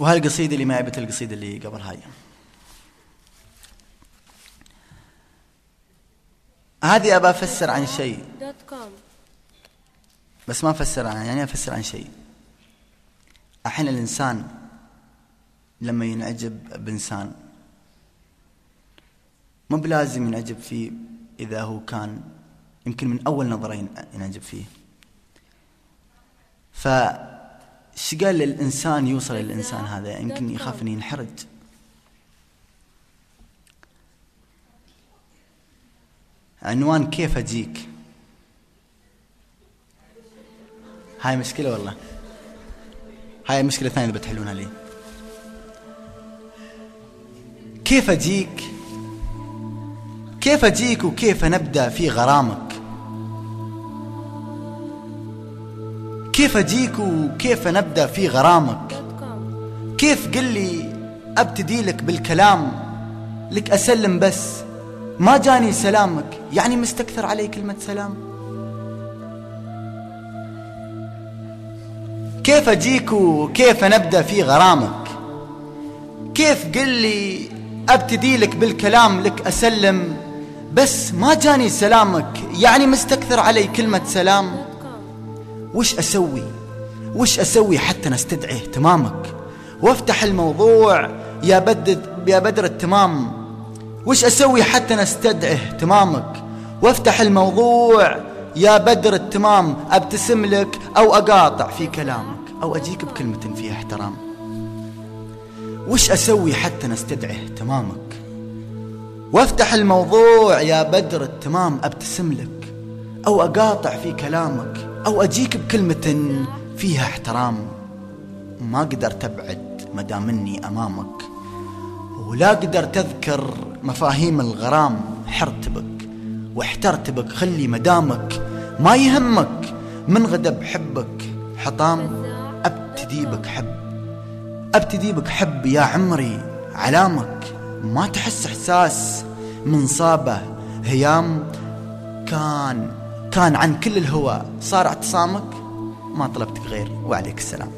وهالقصيدة اللي معي مثل القصيدة اللي قبل هاي؟ هذه أبى أفسر عن شيء. بس ما أفسر عن يعني أفسر عن شيء. الحين الإنسان لما ينعجب بإنسان مو بلازم ينعجب فيه إذا هو كان يمكن من أول نظرة ينعجب فيه. ف قال للإنسان يوصل للإنسان هذا؟ يمكن يخاف أن ينحرج. عنوان كيف أجيك؟ هاي مشكلة والله. هاي مشكلة ثانية اللي بتحلونها لي. كيف أجيك؟ كيف أجيك وكيف نبدأ في غرامك؟ كيف أجيك وكيف نبدأ في غرامك؟ كيف قل لي أبتدي لك بالكلام؟ لك أسلم بس. ما جاني سلامك. يعني مستكثر علي كلمة سلام؟ كيف أجيك وكيف نبدأ في غرامك؟ كيف قل لي أبتدي لك بالكلام؟ لك أسلم بس. ما جاني سلامك. يعني مستكثر علي كلمة سلام؟ وش أسوي؟ وش أسوي حتى نستدعي اهتمامك؟ وافتح الموضوع يا بدر يا بدر التمام. وش أسوي حتى نستدعي اهتمامك؟ وافتح الموضوع يا بدر التمام. أبتسم لك أو أقاطع في كلامك أو أجيك بكلمة فيها احترام. وش أسوي حتى نستدعي اهتمامك؟ وافتح الموضوع يا بدر التمام. أبتسم لك أو أقاطع في كلامك أو أجيك بكلمة فيها احترام. ما قدرت أبعد مدام اني أمامك ولا قدرت أذكر مفاهيم الغرام. حرت بك واحترت بك خلي مدامك ما يهمك. من غدا بحبك حطام أبتدي بك حب. أبتدي بك حب يا عمري علامك ما تحس إحساس من صابه. هيام كان كان عن كل الهوى صار اعتصامك ما طلبتك غير وعليك السلام.